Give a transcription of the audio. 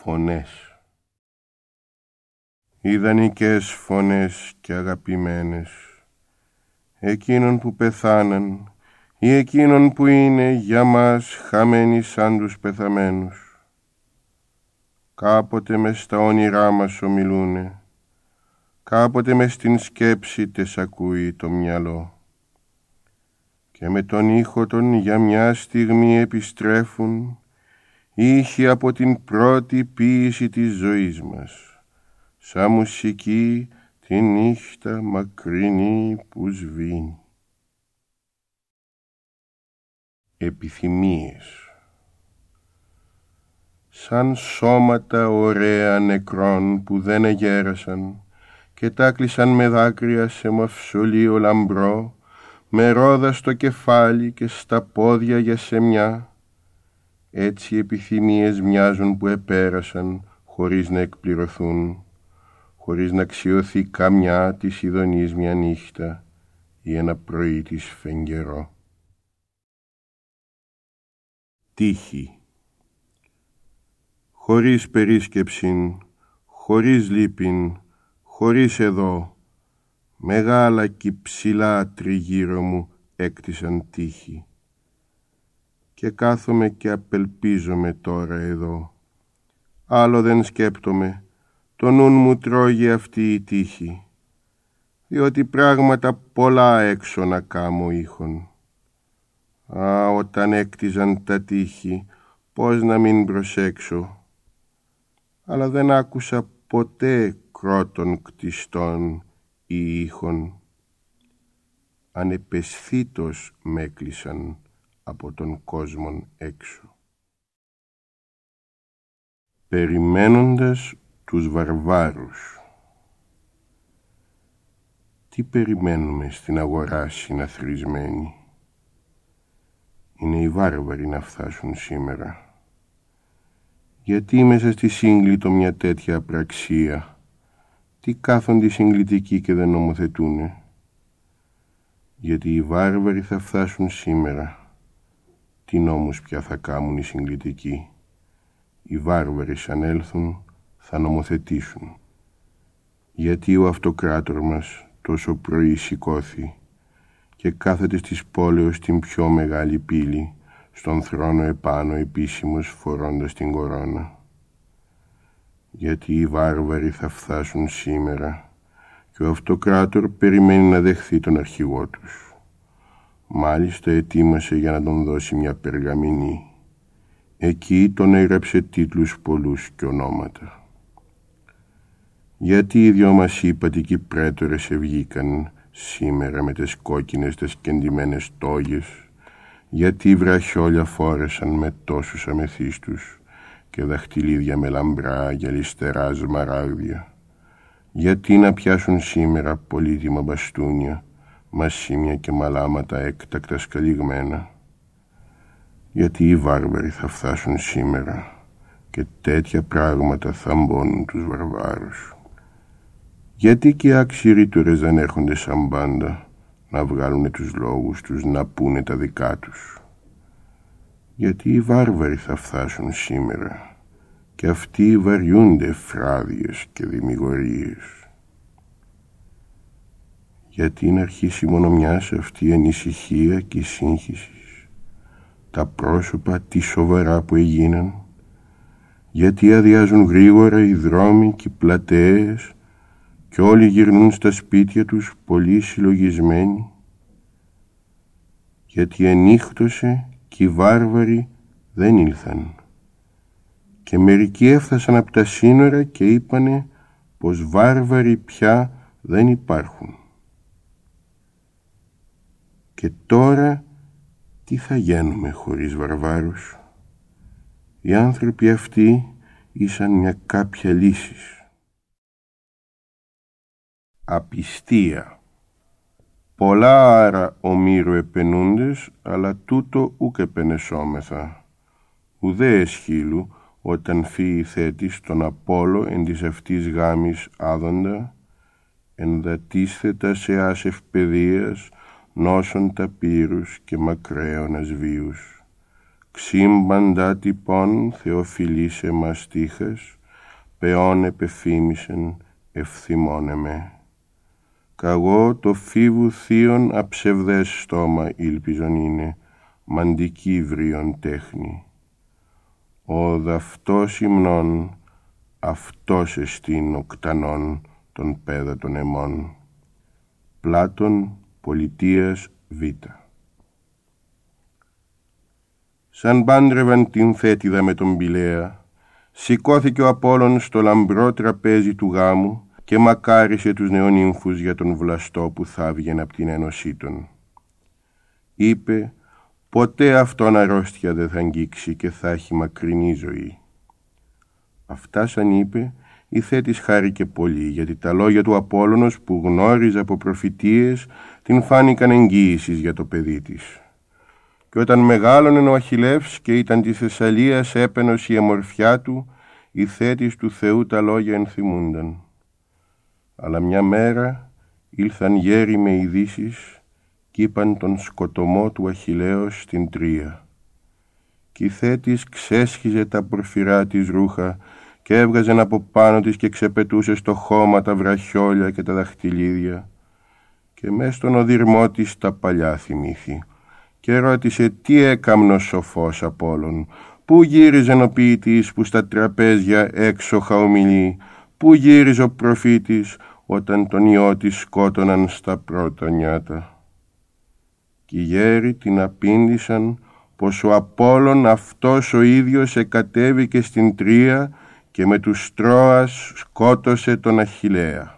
φωνές. Ιδανικές φωνές και αγαπημένες, εκείνων που πεθάναν ή εκείνων που είναι για μας χαμένοι σαν τους πεθαμένους. Κάποτε μες στα όνειρά μας ομιλούνε, κάποτε μες στην σκέψη τες ακούει το μυαλό και με τον ήχο των για μια στιγμή επιστρέφουν ήχοι από την πρώτη ποίηση της ζωής μας, σαν μουσική τη νύχτα μακρινή που σβήνει. Επιθυμίες Σαν σώματα ωραία νεκρών που δεν εγέρασαν και τάκλισαν με δάκρυα σε μαυσολείο λαμπρό, με ρόδα στο κεφάλι και στα πόδια για σεμιά, έτσι οι επιθυμίες μοιάζουν που επέρασαν χωρίς να εκπληρωθούν, χωρίς να αξιωθεί καμιά της ειδονής μια νύχτα ή ένα πρωί της φεγγερό. Τύχη Χωρίς περίσκεψην, χωρίς λύπην, χωρίς εδώ, μεγάλα και ψηλά τριγύρω μου έκτισαν τύχη και κάθομαι και απελπίζομαι τώρα εδώ. Άλλο δεν σκέπτομαι, το νουν μου τρώγει αυτή η τύχη, διότι πράγματα πολλά έξω να κάμω ήχον. Α, όταν έκτιζαν τα τύχη, πώς να μην προσέξω. Αλλά δεν άκουσα ποτέ κρότων κτιστών ή ήχων. Ανεπαισθήτως με έκλεισαν από τον κόσμον έξω. Περιμένοντας τους βαρβάρους. Τι περιμένουμε στην αγορά συναθρισμένοι Είναι οι βάρβαροι να φτάσουν σήμερα. Γιατί μέσα στη σύγκλιτο μια τέτοια απραξία; Τι κάθονται συγκλητικοί και δεν νομοθετούνε; Γιατί οι βάρβαροι θα φτάσουν σήμερα τι νόμους πια θα κάμουν οι συγκλητικοί. Οι βάρβαροι σαν έλθουν θα νομοθετήσουν. Γιατί ο αυτοκράτορ μας τόσο πρωί σηκώθη και κάθεται στις πόλεως την πιο μεγάλη πύλη στον θρόνο επάνω επίσημος φορώντας την κορώνα. Γιατί οι βάρβαροι θα φτάσουν σήμερα και ο αυτοκράτορ περιμένει να δεχθεί τον αρχηγό τους. Μάλιστα ετοίμασε για να τον δώσει μια περγαμηνή. Εκεί τον έγραψε τίτλους πολλούς και ονόματα. Γιατί οι δυο μας ύπατικοι πρέτορες ευγήκαν σήμερα με τις κόκκινες τις κεντυμένες τόγες, γιατί οι βραχιόλια φόρεσαν με τόσους αμεθύστους και δαχτυλίδια με λαμπρά γυαλιστερά σμαράγδια. Γιατί να πιάσουν σήμερα πολύτιμα μπαστούνια μασίμια και μαλάματα έκτακτα σκαλιγμένα γιατί οι βάρβαροι θα φτάσουν σήμερα και τέτοια πράγματα θα μπώνουν τους βαρβάρους. Γιατί και οι αξιρήτορες δεν έρχονται σαν πάντα να βγάλουν τους λόγους τους, να πούνε τα δικά τους. Γιατί οι βάρβαροι θα φτάσουν σήμερα και αυτοί βαριούνται φράδιες και δημιουργίες γιατί είναι αρχίσει μόνο μιας αυτή η ανησυχία και η σύγχυση. Τα πρόσωπα τι σοβαρά που έγιναν. Γιατί αδειάζουν γρήγορα οι δρόμοι και οι πλατείες και όλοι γυρνούν στα σπίτια τους πολύ συλλογισμένοι. Γιατί ενύχτωσε και οι βάρβαροι δεν ήλθαν. Και μερικοί έφτασαν από τα σύνορα και είπανε πως βάρβαροι πια δεν υπάρχουν. Και τώρα τι θα γίνουμε χωρίς βαρβάρους; Οι άνθρωποι αυτοί ήσαν μια κάποια λύσης. Απιστία. Πολλά άρα ομήρου επενούντες, αλλά τούτο ούκ επενεσόμεθα. Ουδέ εσχύλου, όταν φύγει θέτης τον Απόλλω εν της αυτής γάμης άδοντα, ενδατίσθετα σε άσευ παιδείας, νόσων ταπήρους και μακραίων ασβίους. ξύμπαντα τυπών θεοφιλήσε μας τύχες, πεών επεφήμισεν ευθυμόνεμε. Καγώ το φίβου θείον αψευδές στόμα ήλπιζον είναι, μαντική βρίον τέχνη. Ο δαυτός υμνών, αυτός εστίν οκτανών των πέδατων εμών. Πλάτων Πολιτείας Β. Σαν πάντρευαν την θέτιδα με τον Πηλαία, σηκώθηκε ο Απόλλων στο λαμπρό τραπέζι του γάμου και μακάρισε τους νεονύμφους για τον βλαστό που θα βγαινε από την ένωσή των. Είπε, ποτέ αυτόν αρρώστια δεν θα αγγίξει και θα έχει μακρινή ζωή. Αυτά σαν είπε, η θέτης χάρηκε πολύ, γιατί τα λόγια του Απόλλωνος που γνώριζε από προφητείες την φάνηκαν εγγύησης για το παιδί της. Και όταν μεγάλωνε ο Αχιλεύς και ήταν της Θεσσαλίας έπαινος η αμορφιά του, οι θέτης του Θεού τα λόγια ενθυμούνταν. Αλλά μια μέρα ήλθαν γέροι με ειδήσεις κι είπαν τον σκοτωμό του Αχιλέως στην Τρία. Κι η θέτης ξέσχιζε τα πορφυρά της ρούχα και έβγαζε από πάνω της και ξεπετούσε στο χώμα τα βραχιόλια και τα δαχτυλίδια και μες στον οδυρμό της τα παλιά θυμήθη και ρώτησε τι έκαμνο σοφός όλων, πού γύριζε ο ποιητής που στα τραπέζια έξοχα ομιλεί, πού γύριζε ο προφήτης όταν τον ιό της σκότωναν στα πρώτα νιάτα; Κι οι γέροι την απήντησαν πως ο Απόλλων αυτός ο ίδιος εκατέβηκε στην Τρία και με τους Τρόας σκότωσε τον Αχιλέα.